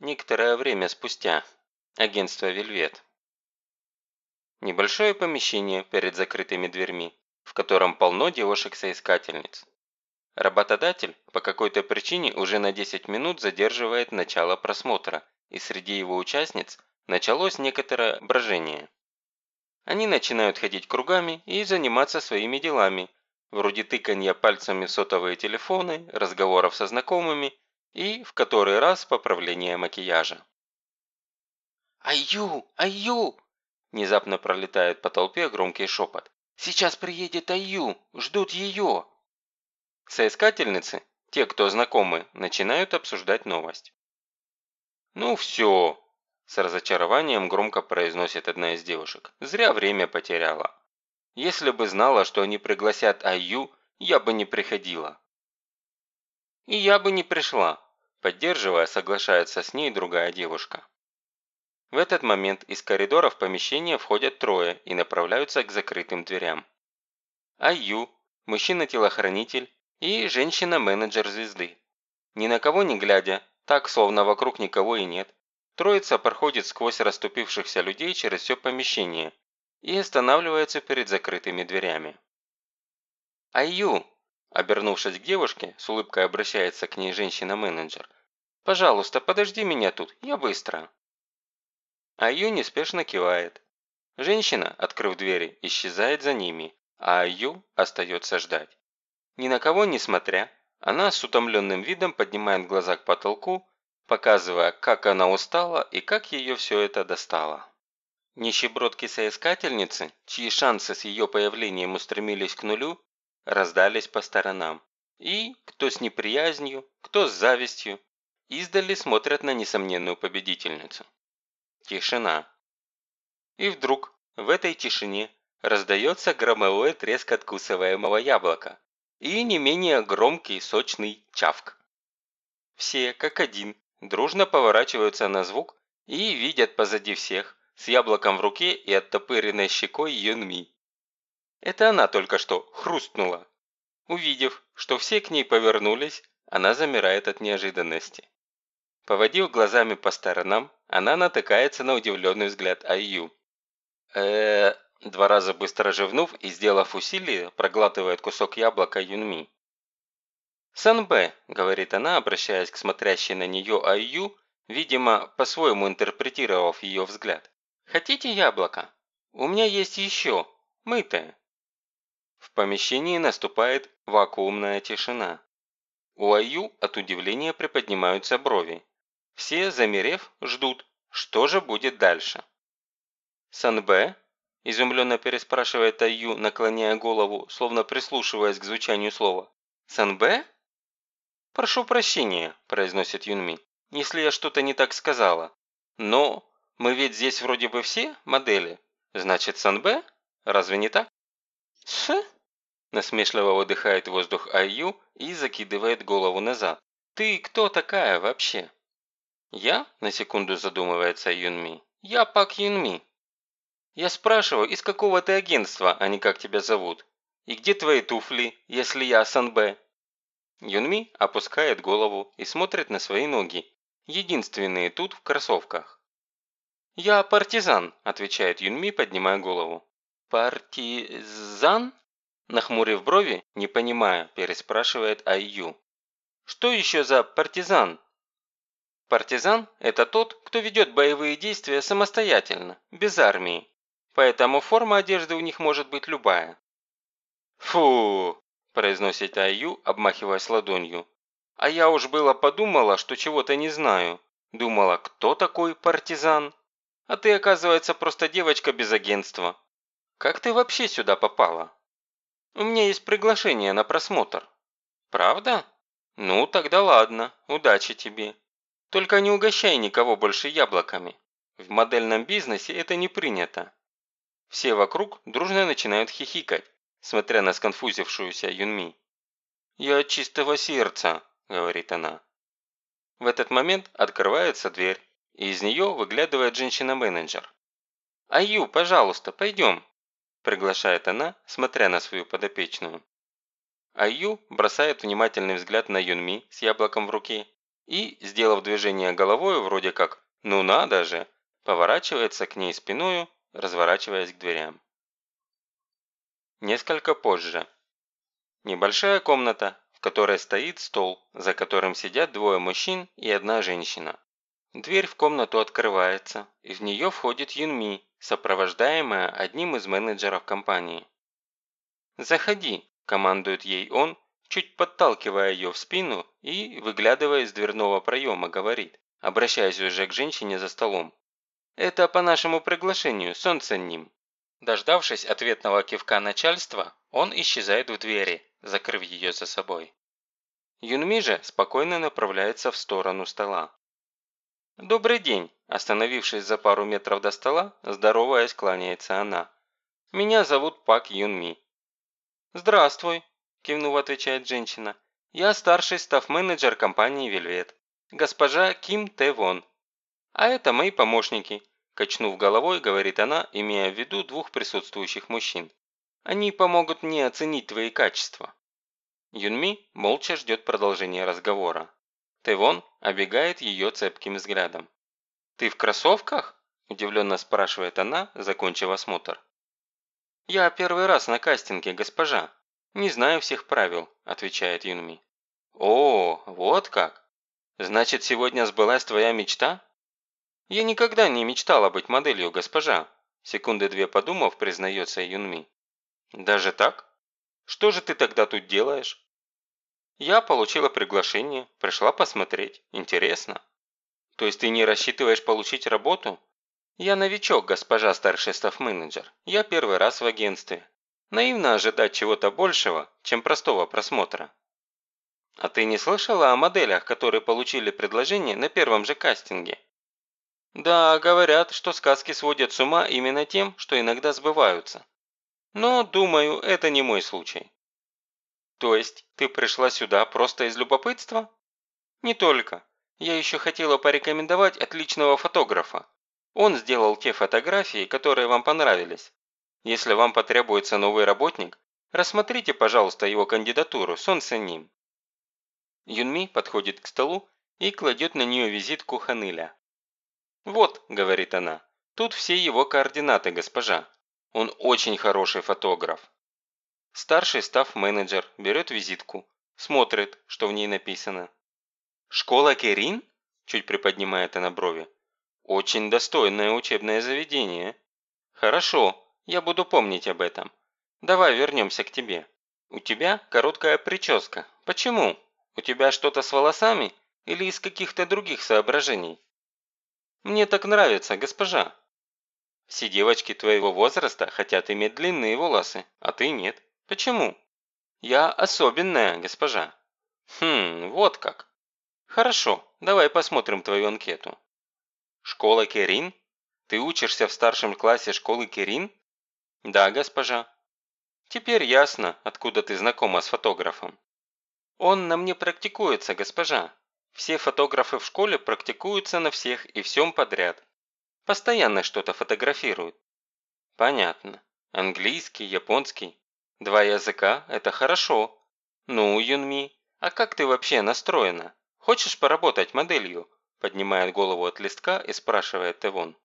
Некоторое время спустя. Агентство «Вельвет». Небольшое помещение перед закрытыми дверьми, в котором полно девушек-соискательниц. Работодатель по какой-то причине уже на 10 минут задерживает начало просмотра, и среди его участниц началось некоторое брожение. Они начинают ходить кругами и заниматься своими делами, вроде тыканья пальцами в сотовые телефоны, разговоров со знакомыми и, в который раз, поправления макияжа. «Аю! Аю!» Внезапно пролетает по толпе громкий шепот. «Сейчас приедет Аю! Ждут ее!» Соискательницы, те, кто знакомы, начинают обсуждать новость. «Ну все!» С разочарованием громко произносит одна из девушек. «Зря время потеряла. Если бы знала, что они пригласят Аю, я бы не приходила». «И я бы не пришла», поддерживая, соглашается с ней другая девушка. В этот момент из коридора в помещение входят трое и направляются к закрытым дверям. Аю, мужчина-телохранитель и женщина-менеджер звезды. Ни на кого не глядя, так словно вокруг никого и нет, Троица проходит сквозь расступившихся людей через все помещение и останавливается перед закрытыми дверями. «Аю!» – обернувшись к девушке, с улыбкой обращается к ней женщина-менеджер. «Пожалуйста, подожди меня тут, я быстро». Аю неспешно кивает. Женщина, открыв двери, исчезает за ними, а Аю остается ждать. Ни на кого не смотря, она с утомленным видом поднимает глаза к потолку показывая, как она устала и как ее все это достало. Нищебродки-соискательницы, чьи шансы с ее появлением устремились к нулю, раздались по сторонам. И, кто с неприязнью, кто с завистью, издали смотрят на несомненную победительницу. Тишина. И вдруг, в этой тишине, раздается громовой треск откусываемого яблока и не менее громкий сочный чавк. Все, как один, дружно поворачиваются на звук и видят позади всех, с яблоком в руке и оттопыренной щекой Юнми. Это она только что хрустнула. Увидев, что все к ней повернулись, она замирает от неожиданности. Поводив глазами по сторонам, она натыкается на удивленный взгляд Айю. э Два раза быстро жевнув и сделав усилие, проглатывает кусок яблока Юнми. «Санбэ», – говорит она, обращаясь к смотрящей на нее Айю, видимо, по-своему интерпретировав ее взгляд. «Хотите яблоко? У меня есть еще, мытое». В помещении наступает вакуумная тишина. У Айю от удивления приподнимаются брови. Все, замерев, ждут, что же будет дальше. «Санбэ?» – изумленно переспрашивает Айю, наклоняя голову, словно прислушиваясь к звучанию слова. «Санбэ?» «Прошу прощения», – произносит Юнми, – «если я что-то не так сказала. Но мы ведь здесь вроде бы все модели. Значит, Санбэ? Разве не так?» «С?» – насмешливо выдыхает воздух Айю и закидывает голову назад. «Ты кто такая вообще?» «Я?» – на секунду задумывается Юнми. «Я Пак Юнми». «Я спрашиваю, из какого ты агентства, а не как тебя зовут? И где твои туфли, если я Санбэ?» Юнми опускает голову и смотрит на свои ноги, единственные тут в кроссовках. «Я партизан», – отвечает Юнми, поднимая голову. «Партизан?» Нахмурив брови, не понимая, переспрашивает Айю. «Что еще за партизан?» Партизан – это тот, кто ведет боевые действия самостоятельно, без армии. Поэтому форма одежды у них может быть любая. «Фу!» произносит Аю, обмахиваясь ладонью. А я уж было подумала, что чего-то не знаю. Думала, кто такой партизан? А ты, оказывается, просто девочка без агентства. Как ты вообще сюда попала? У меня есть приглашение на просмотр. Правда? Ну, тогда ладно, удачи тебе. Только не угощай никого больше яблоками. В модельном бизнесе это не принято. Все вокруг дружно начинают хихикать смотря на сконфузившуюся Юнми. «Я от чистого сердца», – говорит она. В этот момент открывается дверь, и из нее выглядывает женщина-менеджер. «Аю, пожалуйста, пойдем», – приглашает она, смотря на свою подопечную. Аю бросает внимательный взгляд на Юнми с яблоком в руке и, сделав движение головой, вроде как «ну надо же», поворачивается к ней спиною, разворачиваясь к дверям. Несколько позже. Небольшая комната, в которой стоит стол, за которым сидят двое мужчин и одна женщина. Дверь в комнату открывается, и в нее входит Юнми, сопровождаемая одним из менеджеров компании. «Заходи», – командует ей он, чуть подталкивая ее в спину и, выглядывая из дверного проема, говорит, обращаясь уже к женщине за столом. «Это по нашему приглашению, солнце ним». Дождавшись ответного кивка начальства, он исчезает в двери, закрыв ее за собой. Юнми же спокойно направляется в сторону стола. «Добрый день!» – остановившись за пару метров до стола, здороваясь, кланяется она. «Меня зовут Пак Юнми». «Здравствуй!» – кивнув, отвечает женщина. «Я старший став-менеджер компании «Вельвет». Госпожа Ким Тэ Вон. А это мои помощники», – качнув головой, говорит она, имея в виду двух присутствующих мужчин. «Они помогут мне оценить твои качества». Юнми молча ждет продолжения разговора. Тэвон обегает ее цепким взглядом. «Ты в кроссовках?» – удивленно спрашивает она, закончив осмотр. «Я первый раз на кастинге, госпожа. Не знаю всех правил», – отвечает Юнми. «О, вот как! Значит, сегодня сбылась твоя мечта?» «Я никогда не мечтала быть моделью, госпожа», – секунды две подумав, признается Юнми. «Даже так? Что же ты тогда тут делаешь?» «Я получила приглашение, пришла посмотреть. Интересно». «То есть ты не рассчитываешь получить работу?» «Я новичок, госпожа старший став-менеджер. Я первый раз в агентстве. Наивно ожидать чего-то большего, чем простого просмотра». «А ты не слышала о моделях, которые получили предложение на первом же кастинге?» «Да, говорят, что сказки сводят с ума именно тем, что иногда сбываются. Но, думаю, это не мой случай». «То есть ты пришла сюда просто из любопытства?» «Не только. Я еще хотела порекомендовать отличного фотографа. Он сделал те фотографии, которые вам понравились. Если вам потребуется новый работник, рассмотрите, пожалуйста, его кандидатуру, сон ним». Юнми подходит к столу и кладет на нее визитку Ханыля. «Вот», – говорит она, – «тут все его координаты, госпожа. Он очень хороший фотограф». Старший став-менеджер берет визитку, смотрит, что в ней написано. «Школа Керин?» – чуть приподнимает она брови. Очень достойное учебное заведение. Хорошо, я буду помнить об этом. Давай вернемся к тебе. У тебя короткая прическа. Почему? У тебя что-то с волосами или из каких-то других соображений? Мне так нравится, госпожа. Все девочки твоего возраста хотят иметь длинные волосы, а ты нет. Почему? Я особенная, госпожа. Хм, вот как. Хорошо, давай посмотрим твою анкету. «Школа Керин? Ты учишься в старшем классе школы Керин?» «Да, госпожа». «Теперь ясно, откуда ты знакома с фотографом». «Он на мне практикуется, госпожа. Все фотографы в школе практикуются на всех и всем подряд. Постоянно что-то фотографируют». «Понятно. Английский, японский. Два языка – это хорошо. Ну, Юнми, а как ты вообще настроена? Хочешь поработать моделью? Поднимает голову от листка и спрашивает Тевон.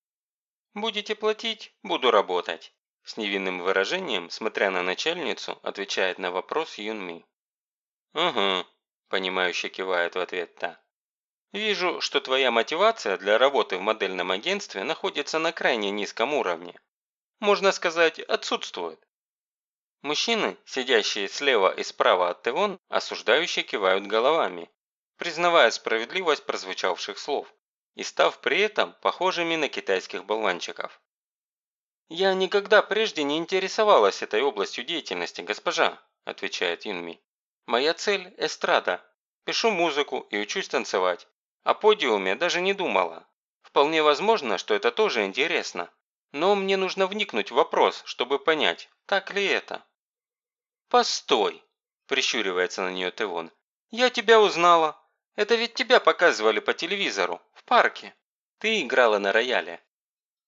«Будете платить? Буду работать». С невинным выражением, смотря на начальницу, отвечает на вопрос Юнми. «Угу», – понимающе кивает в ответ та. «Вижу, что твоя мотивация для работы в модельном агентстве находится на крайне низком уровне. Можно сказать, отсутствует». Мужчины, сидящие слева и справа от Тевон, осуждающе кивают головами, признавая справедливость прозвучавших слов и став при этом похожими на китайских болванчиков. «Я никогда прежде не интересовалась этой областью деятельности, госпожа», отвечает Юнми. «Моя цель – эстрада. Пишу музыку и учусь танцевать. О подиуме даже не думала. Вполне возможно, что это тоже интересно. Но мне нужно вникнуть в вопрос, чтобы понять, так ли это». «Постой!» – прищуривается на нее Тевон. «Я тебя узнала. Это ведь тебя показывали по телевизору, в парке. Ты играла на рояле».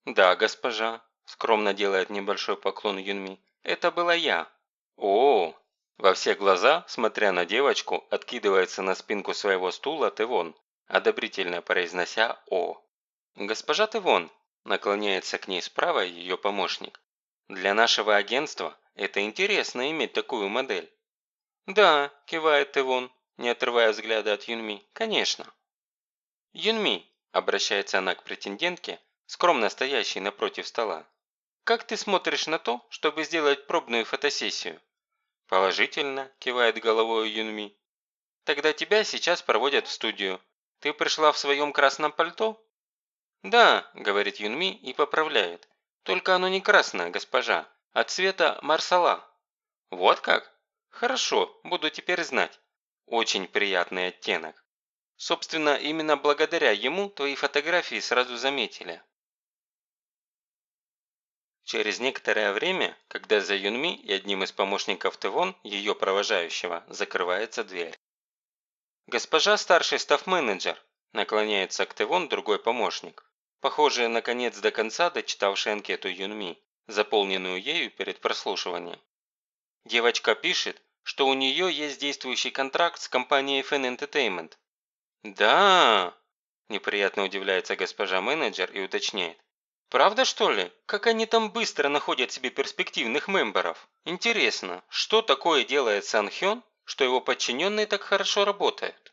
«Да, госпожа», – скромно делает небольшой поклон Юнми. «Это была я». «О!» Во все глаза, смотря на девочку, откидывается на спинку своего стула Тевон, одобрительно произнося «О». «Госпожа Тевон», наклоняется к ней справа ее помощник. «Для нашего агентства это интересно иметь такую модель». «Да», – кивает Тевон, не отрывая взгляда от Юнми, – «конечно». «Юнми», – обращается она к претендентке, скромно стоящей напротив стола, – «как ты смотришь на то, чтобы сделать пробную фотосессию?» «Положительно», – кивает головой Юнми. «Тогда тебя сейчас проводят в студию. Ты пришла в своем красном пальто?» «Да», – говорит Юнми и поправляет. «Только оно не красное, госпожа, а цвета марсала». «Вот как? Хорошо, буду теперь знать. Очень приятный оттенок. Собственно, именно благодаря ему твои фотографии сразу заметили». Через некоторое время, когда за Юнми и одним из помощников Тевон, ее провожающего, закрывается дверь. «Госпожа старший став-менеджер», наклоняется к Тевон другой помощник, похоже, наконец до конца дочитавший анкету Юнми, заполненную ею перед прослушиванием. Девочка пишет, что у нее есть действующий контракт с компанией Fan Entertainment. «Да!» – неприятно удивляется госпожа менеджер и уточняет. Правда, что ли? Как они там быстро находят себе перспективных мемберов? Интересно, что такое делает Сан Хён, что его подчиненные так хорошо работают?